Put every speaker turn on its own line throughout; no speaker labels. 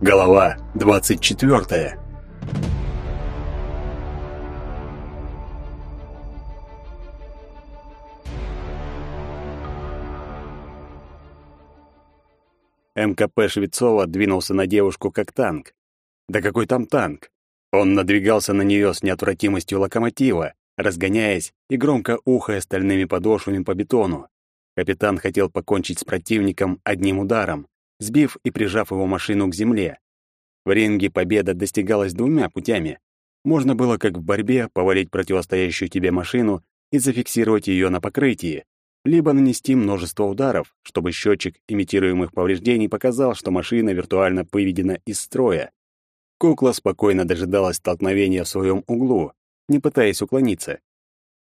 Голова двадцать четвертая. МКП Швецова двинулся на девушку как танк. Да какой там танк? Он надвигался на нее с неотвратимостью локомотива, разгоняясь и громко ухая стальными подошвами по бетону. Капитан хотел покончить с противником одним ударом, сбив и прижав его машину к земле. В ринге победа достигалась двумя путями. Можно было, как в борьбе, повалить противостоящую тебе машину и зафиксировать ее на покрытии, либо нанести множество ударов, чтобы счетчик имитируемых повреждений показал, что машина виртуально выведена из строя. Кукла спокойно дожидалась столкновения в своем углу, не пытаясь уклониться.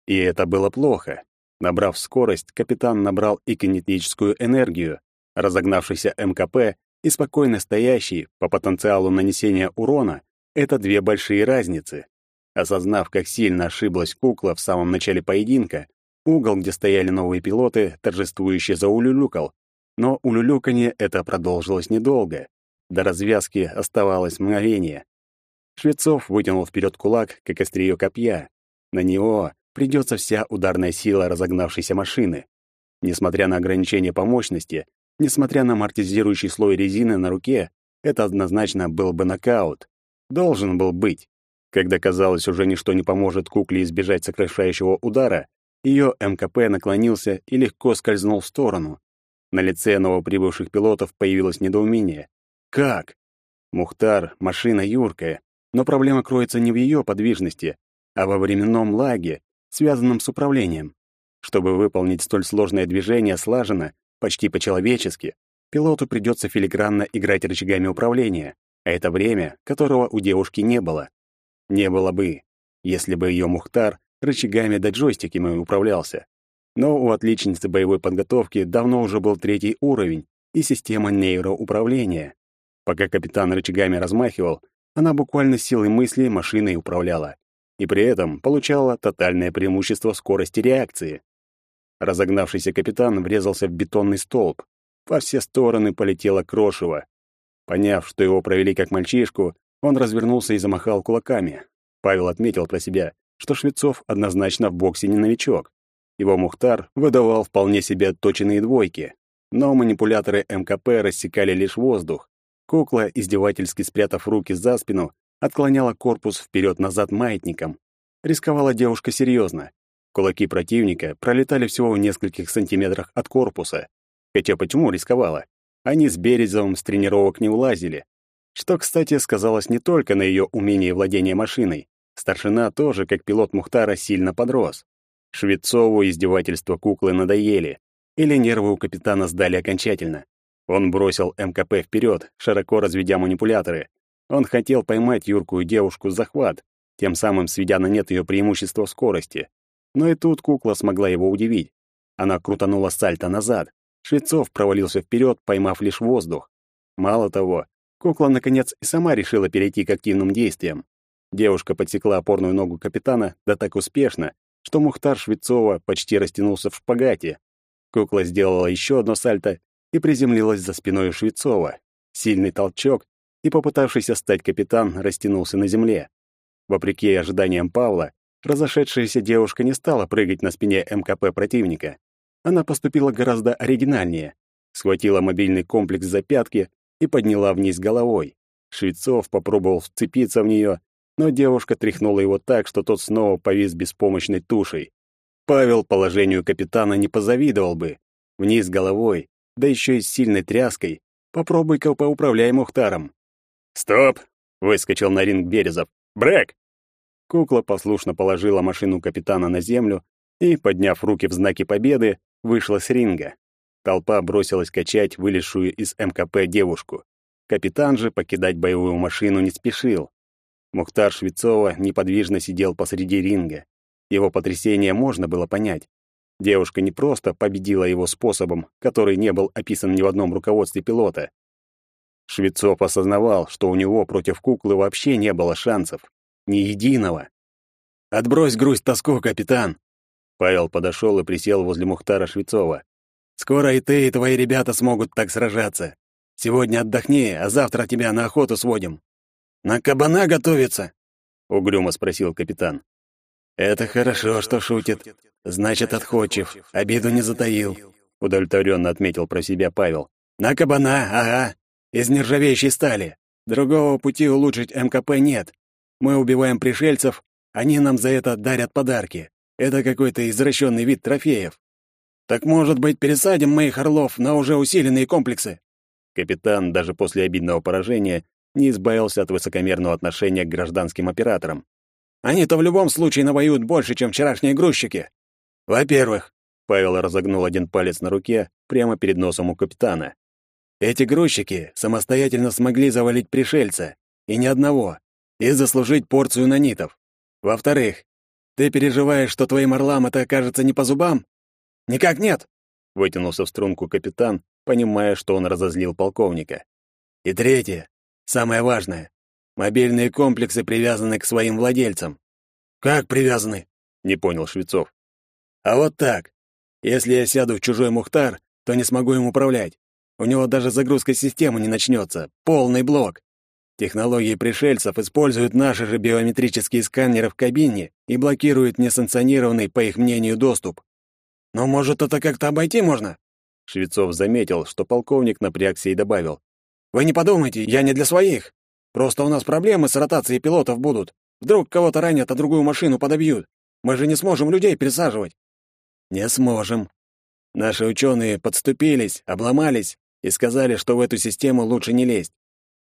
И это было плохо. Набрав скорость, капитан набрал и кинетическую энергию. Разогнавшийся МКП и спокойно стоящий по потенциалу нанесения урона — это две большие разницы. Осознав, как сильно ошиблась кукла в самом начале поединка, угол, где стояли новые пилоты, торжествующе заулюлюкал. Но улюлюканье это продолжилось недолго. До развязки оставалось мгновение. Швецов вытянул вперед кулак, как острие копья. На него придется вся ударная сила разогнавшейся машины. Несмотря на ограничения по мощности, несмотря на амортизирующий слой резины на руке, это однозначно был бы нокаут. Должен был быть. Когда казалось, уже ничто не поможет кукле избежать сокрушающего удара, ее МКП наклонился и легко скользнул в сторону. На лице новоприбывших пилотов появилось недоумение. Как? Мухтар — машина юркая, но проблема кроется не в ее подвижности, а во временном лаге, связанном с управлением. Чтобы выполнить столь сложное движение слаженно, почти по-человечески, пилоту придется филигранно играть рычагами управления, а это время, которого у девушки не было. Не было бы, если бы ее Мухтар рычагами да джойстиками управлялся. Но у отличницы боевой подготовки давно уже был третий уровень и система нейроуправления. Пока капитан рычагами размахивал, она буквально силой мысли машиной управляла. И при этом получала тотальное преимущество скорости реакции. Разогнавшийся капитан врезался в бетонный столб. Во все стороны полетело крошево. Поняв, что его провели как мальчишку, он развернулся и замахал кулаками. Павел отметил про себя, что Швецов однозначно в боксе не новичок. Его Мухтар выдавал вполне себе точенные двойки, но манипуляторы МКП рассекали лишь воздух, Кукла, издевательски спрятав руки за спину, отклоняла корпус вперед-назад маятником. Рисковала девушка серьезно. Кулаки противника пролетали всего в нескольких сантиметрах от корпуса. Хотя почему рисковала? Они с Березовым с тренировок не улазили. Что, кстати, сказалось не только на ее умении владения машиной. Старшина тоже, как пилот Мухтара, сильно подрос. Швецову издевательства куклы надоели. Или нервы у капитана сдали окончательно. Он бросил МКП вперед, широко разведя манипуляторы. Он хотел поймать юркую девушку в захват, тем самым сведя на нет ее преимущество в скорости. Но и тут кукла смогла его удивить. Она крутанула сальто назад. Швецов провалился вперед, поймав лишь воздух. Мало того, кукла, наконец, и сама решила перейти к активным действиям. Девушка подсекла опорную ногу капитана, да так успешно, что Мухтар Швецова почти растянулся в шпагате. Кукла сделала еще одно сальто и приземлилась за спиной Швецова. Сильный толчок, и попытавшийся стать капитан растянулся на земле. Вопреки ожиданиям Павла, разошедшаяся девушка не стала прыгать на спине МКП противника. Она поступила гораздо оригинальнее. Схватила мобильный комплекс за пятки и подняла вниз головой. Швецов попробовал вцепиться в нее, но девушка тряхнула его так, что тот снова повис беспомощной тушей. Павел положению капитана не позавидовал бы. Вниз головой, да еще и с сильной тряской. Попробуй-ка поуправляй Мухтаром. «Стоп!» — выскочил на ринг Березов. «Брэк!» Кукла послушно положила машину капитана на землю и, подняв руки в знаке победы, вышла с ринга. Толпа бросилась качать вылезшую из МКП девушку. Капитан же покидать боевую машину не спешил. Мухтар Швецова неподвижно сидел посреди ринга. Его потрясение можно было понять. Девушка не просто победила его способом, который не был описан ни в одном руководстве пилота. Швецов осознавал, что у него против куклы вообще не было шансов. Ни единого. «Отбрось грусть тоску, капитан!» Павел подошел и присел возле Мухтара Швецова. Скоро и ты, и твои ребята смогут так сражаться. Сегодня отдохни, а завтра тебя на охоту сводим. На кабана готовится? Угрюмо спросил капитан. Это хорошо, что шутит. Значит, отходчив, обиду не затаил. Удовлетворенно отметил про себя Павел. На кабана, ага, из нержавеющей стали. Другого пути улучшить МКП нет. Мы убиваем пришельцев, они нам за это дарят подарки. Это какой-то извращенный вид трофеев. Так, может быть, пересадим моих орлов на уже усиленные комплексы? Капитан даже после обидного поражения не избавился от высокомерного отношения к гражданским операторам. Они-то в любом случае навоюют больше, чем вчерашние грузчики. Во-первых, Павел разогнул один палец на руке прямо перед носом у капитана. Эти грузчики самостоятельно смогли завалить пришельца, и ни одного, и заслужить порцию нанитов. Во-вторых, ты переживаешь, что твоим орлам это окажется не по зубам? Никак нет, вытянулся в струнку капитан, понимая, что он разозлил полковника. И третье, самое важное. Мобильные комплексы привязаны к своим владельцам. Как привязаны? Не понял Швецов. А вот так. Если я сяду в чужой Мухтар, то не смогу им управлять. У него даже загрузка системы не начнется. Полный блок. Технологии пришельцев используют наши же биометрические сканеры в кабине и блокируют несанкционированный, по их мнению, доступ. Но, может, это как-то обойти можно? Швецов заметил, что полковник напрягся и добавил. «Вы не подумайте, я не для своих. Просто у нас проблемы с ротацией пилотов будут. Вдруг кого-то ранят, а другую машину подобьют. Мы же не сможем людей пересаживать». «Не сможем. Наши ученые подступились, обломались и сказали, что в эту систему лучше не лезть.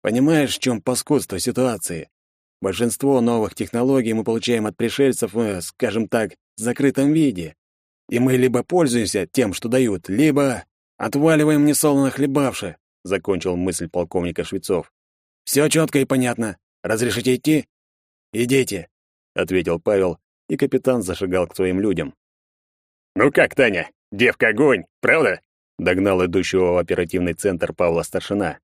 Понимаешь, в чем паскудство ситуации? Большинство новых технологий мы получаем от пришельцев, э, скажем так, в закрытом виде. И мы либо пользуемся тем, что дают, либо отваливаем несолоно хлебавши, закончил мысль полковника Швецов. Все четко и понятно. Разрешите идти? Идите, ответил Павел, и капитан зашагал к своим людям.
Ну как, Таня, девка огонь, правда?
Догнал идущего в оперативный центр Павла Старшина.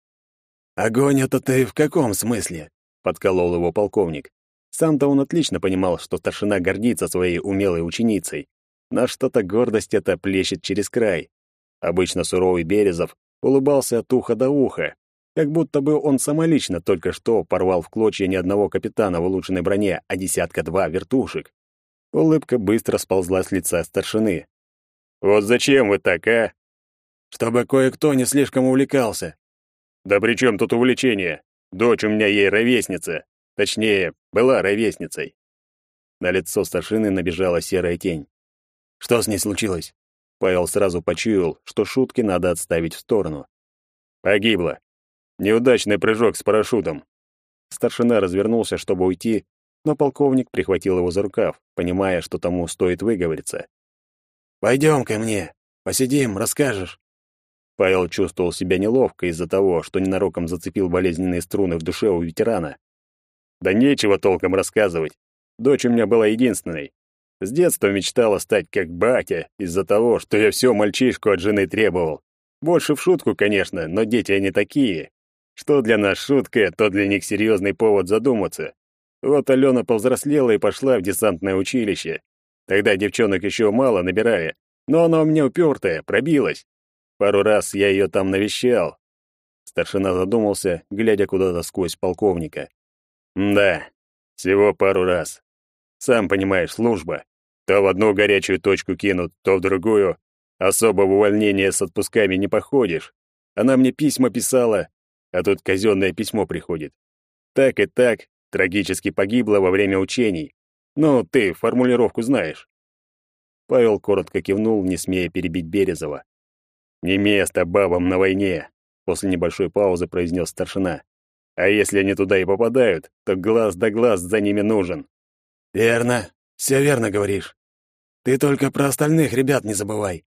Огонь это ты в каком смысле? подколол его полковник. Сам-то он отлично понимал, что старшина гордится своей умелой ученицей, но что-то гордость эта плещет через край. Обычно суровый Березов улыбался от уха до уха, как будто бы он самолично только что порвал в клочья не одного капитана в улучшенной броне, а десятка-два вертушек. Улыбка быстро сползла с лица старшины.
«Вот зачем вы так, а?»
«Чтобы кое-кто не слишком увлекался».
«Да при чем тут увлечение? Дочь у меня ей ровесница. Точнее, была ровесницей».
На лицо старшины набежала серая тень. Что с ней случилось? Павел сразу почуял, что шутки надо отставить в сторону.
Погибла. Неудачный прыжок с парашютом.
Старшина развернулся, чтобы уйти, но полковник прихватил его за рукав, понимая, что тому стоит выговориться. «Пойдем ко мне, посидим, расскажешь». Павел чувствовал себя неловко из-за того, что ненароком зацепил болезненные струны в душе у ветерана.
«Да нечего толком рассказывать. Дочь у меня была единственной. С детства мечтала стать как батя из-за того, что я все мальчишку от жены требовал. Больше в шутку, конечно, но дети они такие. Что для нас шутка, то для них серьезный повод задуматься. Вот Алена повзрослела и пошла в десантное училище. Тогда девчонок еще мало набирали, но она у меня упертая, пробилась. Пару раз я ее там навещал. Старшина задумался, глядя куда-то сквозь полковника. Да, всего пару раз. Сам понимаешь, служба. То в одну горячую точку кинут, то в другую. Особо в увольнение с отпусками не походишь. Она мне письма писала, а тут казенное письмо приходит. Так и так, трагически погибла во время учений. Ну, ты формулировку знаешь. Павел коротко кивнул, не смея перебить Березова. «Не место бабам на войне», — после небольшой паузы произнес старшина. «А если они туда и попадают, то глаз да глаз за ними нужен. Верно, все верно говоришь. Ты только про остальных ребят не забывай.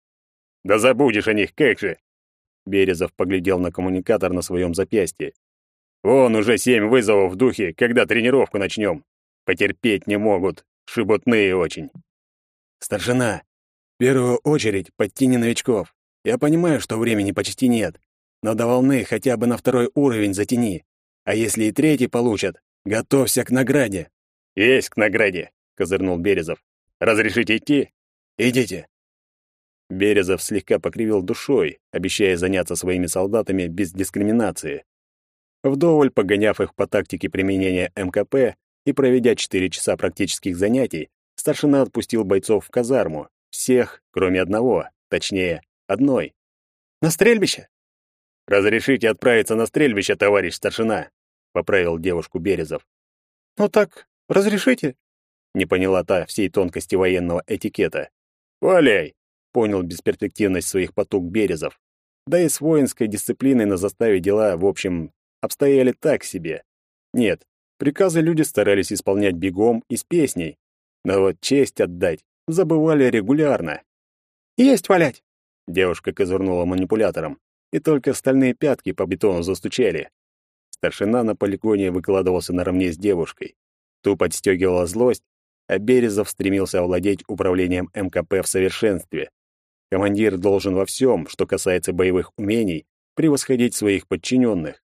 Да забудешь о них, как же.
Березов поглядел на коммуникатор на своем запястье. Вон уже семь вызовов в духе, когда тренировку начнем. Потерпеть не могут, шебутные очень. Старшина, в первую очередь подтяни новичков. Я понимаю, что времени почти нет, но до волны хотя бы на второй уровень затяни. А если и третий получат, готовься к награде.
«Есть к награде», — козырнул Березов. «Разрешите идти?»
«Идите». Березов слегка покривил душой, обещая заняться своими солдатами без дискриминации. Вдоволь погоняв их по тактике применения МКП и проведя 4 часа практических занятий, старшина отпустил бойцов в казарму, всех, кроме одного, точнее, одной. «На стрельбище!» «Разрешите отправиться на стрельбище, товарищ старшина», — поправил девушку Березов. «Ну так, разрешите?» — не поняла та всей тонкости военного этикета. «Валяй!» — понял бесперспективность своих потуг Березов. Да и с воинской дисциплиной на заставе дела, в общем, обстояли так себе. Нет, приказы люди старались исполнять бегом и с песней, но вот честь отдать забывали регулярно. «Есть валять!» Девушка козырнула манипулятором, и только стальные пятки по бетону застучали. Старшина на полигоне выкладывался наравне с девушкой. Ту подстегивала злость, а Березов стремился овладеть управлением МКП в совершенстве. Командир должен во всем, что касается боевых умений, превосходить своих подчиненных.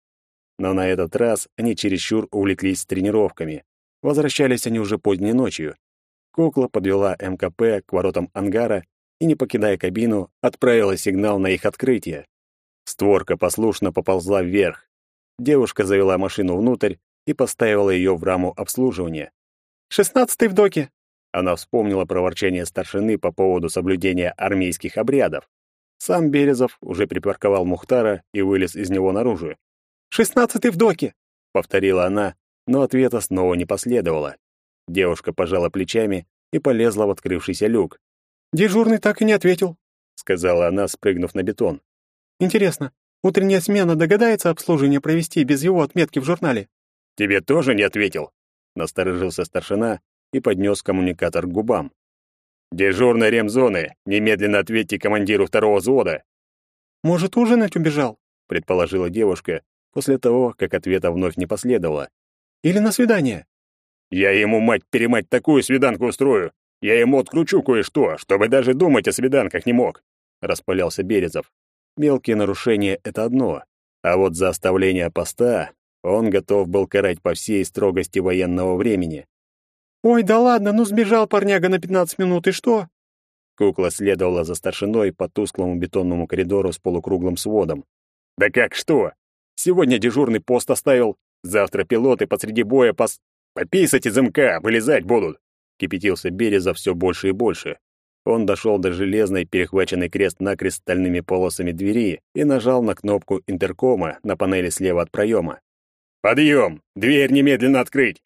Но на этот раз они чересчур увлеклись тренировками. Возвращались они уже поздней ночью. Кукла подвела МКП к воротам ангара и, не покидая кабину, отправила сигнал на их открытие. Створка послушно поползла вверх. Девушка завела машину внутрь и поставила ее в раму обслуживания. «Шестнадцатый в доке!» Она вспомнила про ворчание старшины по поводу соблюдения армейских обрядов. Сам Березов уже припарковал Мухтара и вылез из него наружу. «Шестнадцатый в доке!» — повторила она, но ответа снова не последовало. Девушка пожала плечами и полезла в открывшийся люк. «Дежурный так и не ответил», — сказала она, спрыгнув на бетон. «Интересно, утренняя смена догадается обслуживание провести без его отметки в журнале?» «Тебе тоже не ответил?» — насторожился старшина и поднес коммуникатор к губам. «Дежурный ремзоны, немедленно ответьте командиру второго взвода». «Может, ужинать убежал?» — предположила девушка, после того, как ответа вновь не последовало. «Или на свидание?» «Я ему, мать-перемать, такую свиданку устрою! Я ему откручу кое-что, чтобы даже думать о свиданках не мог!» — распалялся Березов. Мелкие нарушения — это одно, а вот за оставление поста он готов был карать по всей строгости военного времени. «Ой, да ладно, ну сбежал парняга на пятнадцать минут, и что?» Кукла следовала за старшиной по тусклому бетонному коридору с полукруглым сводом. «Да как что? Сегодня дежурный пост оставил, завтра пилоты посреди боя пос... Пописать из МК, вылезать будут!» Кипятился Береза все больше и больше. Он дошел до железной, перехваченной крест-накрест стальными полосами двери и нажал на кнопку интеркома на панели слева от проема. «Подъем! Дверь немедленно открыть!»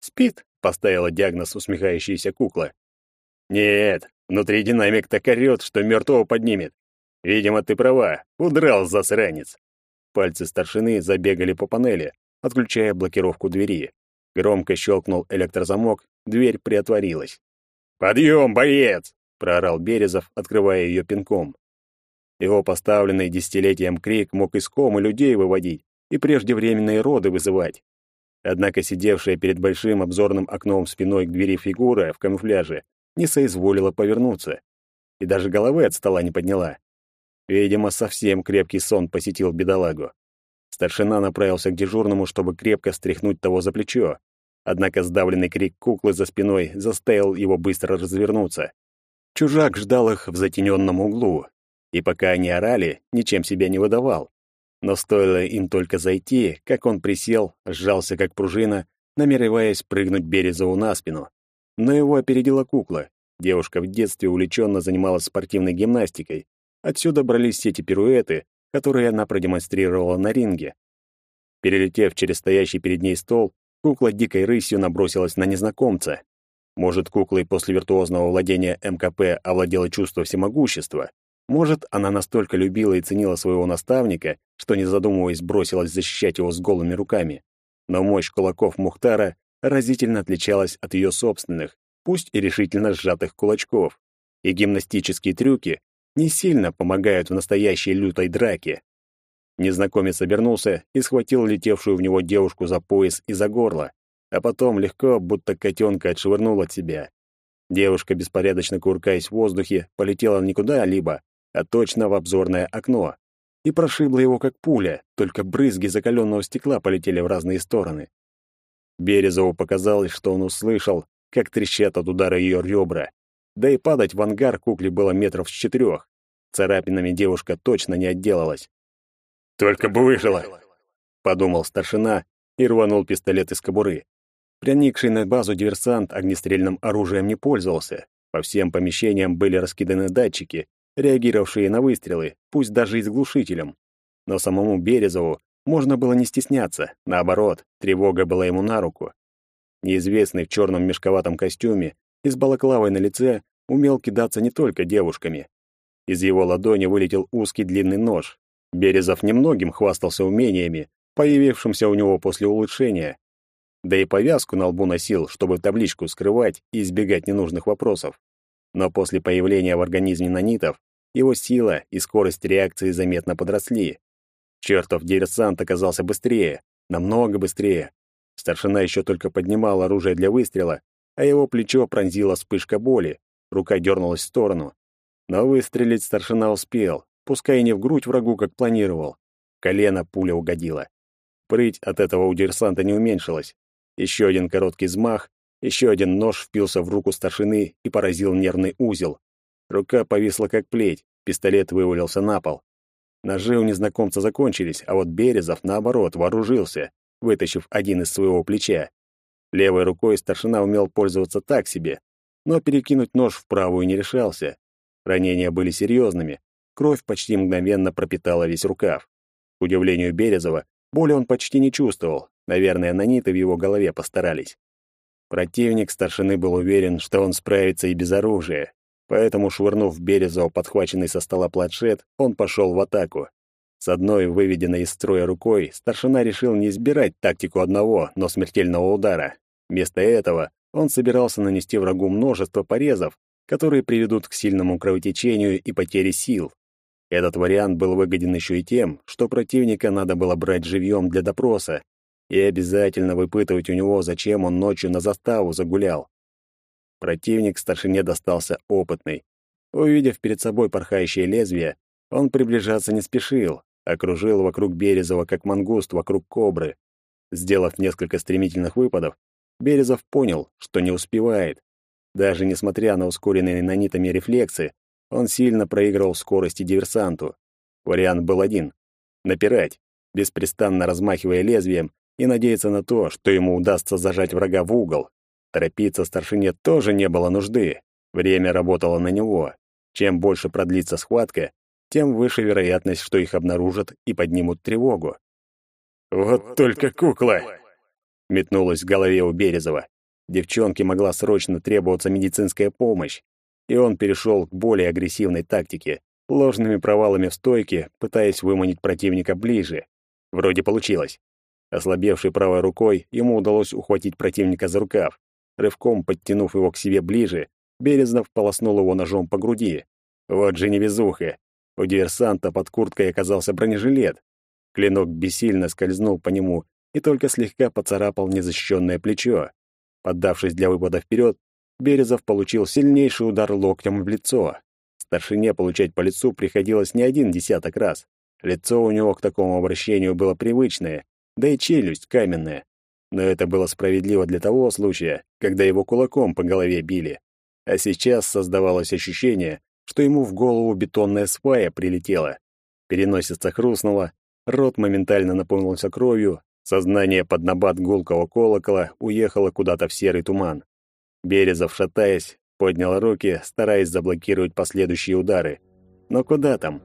«Спит», — поставила диагноз усмехающаяся кукла. «Нет, внутри динамик так орёт, что мертвого поднимет. Видимо, ты права, удрал, засранец». Пальцы старшины забегали по панели, отключая блокировку двери. Громко щелкнул электрозамок, дверь приотворилась. «Подъем, боец!» — проорал Березов, открывая ее пинком. Его поставленный десятилетием крик мог из комы людей выводить и преждевременные роды вызывать. Однако сидевшая перед большим обзорным окном спиной к двери фигура в камуфляже не соизволила повернуться и даже головы от стола не подняла. Видимо, совсем крепкий сон посетил бедолагу. Старшина направился к дежурному, чтобы крепко стряхнуть того за плечо. Однако сдавленный крик куклы за спиной заставил его быстро развернуться. Чужак ждал их в затененном углу, и пока они орали, ничем себя не выдавал. Но стоило им только зайти, как он присел, сжался как пружина, намереваясь прыгнуть Березову на спину. Но его опередила кукла. Девушка в детстве увлеченно занималась спортивной гимнастикой. Отсюда брались все эти пируэты, которые она продемонстрировала на ринге. Перелетев через стоящий перед ней стол, кукла дикой рысью набросилась на незнакомца. Может, куклой после виртуозного владения МКП овладело чувство всемогущества. Может, она настолько любила и ценила своего наставника, что, не задумываясь, бросилась защищать его с голыми руками. Но мощь кулаков Мухтара разительно отличалась от ее собственных, пусть и решительно сжатых кулачков. И гимнастические трюки не сильно помогают в настоящей лютой драке. Незнакомец обернулся и схватил летевшую в него девушку за пояс и за горло, а потом легко, будто котенка, отшвырнул от себя. Девушка, беспорядочно куркаясь в воздухе, полетела не куда-либо, а точно в обзорное окно, и прошибла его как пуля, только брызги закаленного стекла полетели в разные стороны. Березову показалось, что он услышал, как трещат от удара ее ребра, Да и падать в ангар кукле было метров с четырех. Царапинами девушка точно не отделалась.
«Только бы выжила!» — подумал старшина и рванул пистолет из кобуры.
Проникший на базу диверсант огнестрельным оружием не пользовался. По всем помещениям были раскиданы датчики, реагировавшие на выстрелы, пусть даже и с глушителем. Но самому Березову можно было не стесняться, наоборот, тревога была ему на руку. Неизвестный в черном мешковатом костюме и с балаклавой на лице умел кидаться не только девушками. Из его ладони вылетел узкий длинный нож. Березов немногим хвастался умениями, появившимся у него после улучшения. Да и повязку на лбу носил, чтобы табличку скрывать и избегать ненужных вопросов. Но после появления в организме нанитов его сила и скорость реакции заметно подросли. Чертов диверсант оказался быстрее, намного быстрее. Старшина еще только поднимал оружие для выстрела, а его плечо пронзила вспышка боли, рука дернулась в сторону. Но выстрелить старшина успел, пускай и не в грудь врагу, как планировал. колено пуля угодила. Прыть от этого у диверсанта не уменьшилась. Еще один короткий взмах, еще один нож впился в руку старшины и поразил нервный узел. Рука повисла как плеть, пистолет вывалился на пол. Ножи у незнакомца закончились, а вот Березов, наоборот, вооружился, вытащив один из своего плеча. Левой рукой старшина умел пользоваться так себе, но перекинуть нож в правую не решался. Ранения были серьезными, кровь почти мгновенно пропитала весь рукав. К удивлению Березова, боли он почти не чувствовал, наверное, наниты в его голове постарались. Противник старшины был уверен, что он справится и без оружия, Поэтому, швырнув Березова подхваченный со стола планшет, он пошел в атаку. С одной выведенной из строя рукой старшина решил не избирать тактику одного, но смертельного удара. Вместо этого он собирался нанести врагу множество порезов, которые приведут к сильному кровотечению и потере сил. Этот вариант был выгоден еще и тем, что противника надо было брать живьем для допроса и обязательно выпытывать у него, зачем он ночью на заставу загулял. Противник старшине достался опытный. Увидев перед собой порхающее лезвие, он приближаться не спешил, окружил вокруг Березова, как мангуст вокруг кобры. Сделав несколько стремительных выпадов, Березов понял, что не успевает. Даже несмотря на ускоренные нанитами рефлексы, он сильно проигрывал скорости диверсанту. Вариант был один — напирать, беспрестанно размахивая лезвием и надеяться на то, что ему удастся зажать врага в угол, Торопиться старшине тоже не было нужды. Время работало на него. Чем больше продлится схватка, тем выше вероятность, что их обнаружат и поднимут тревогу.
«Вот только кукла!»
— метнулась в голове у Березова. Девчонке могла срочно требоваться медицинская помощь, и он перешел к более агрессивной тактике, ложными провалами в стойке, пытаясь выманить противника ближе. Вроде получилось. Ослабевшей правой рукой ему удалось ухватить противника за рукав. Рывком подтянув его к себе ближе, Березнов полоснул его ножом по груди. Вот же невезуха. У диверсанта под курткой оказался бронежилет. Клинок бессильно скользнул по нему и только слегка поцарапал незащищенное плечо. Поддавшись для выпада вперед, Березов получил сильнейший удар локтем в лицо. Старшине получать по лицу приходилось не один десяток раз. Лицо у него к такому обращению было привычное, да и челюсть каменная но это было справедливо для того случая, когда его кулаком по голове били. А сейчас создавалось ощущение, что ему в голову бетонная свая прилетела. Переносица хрустнула, рот моментально наполнился кровью, сознание под набат гулкого колокола уехало куда-то в серый туман. Березов, шатаясь, поднял руки, стараясь заблокировать последующие удары. Но куда там?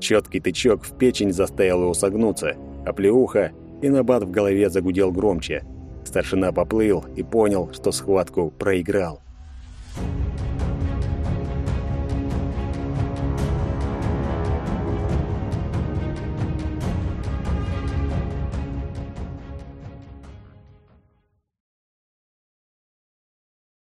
Четкий тычок в печень заставил его согнуться, а плеуха и набат в голове загудел громче — Старшина поплыл и понял, что схватку проиграл.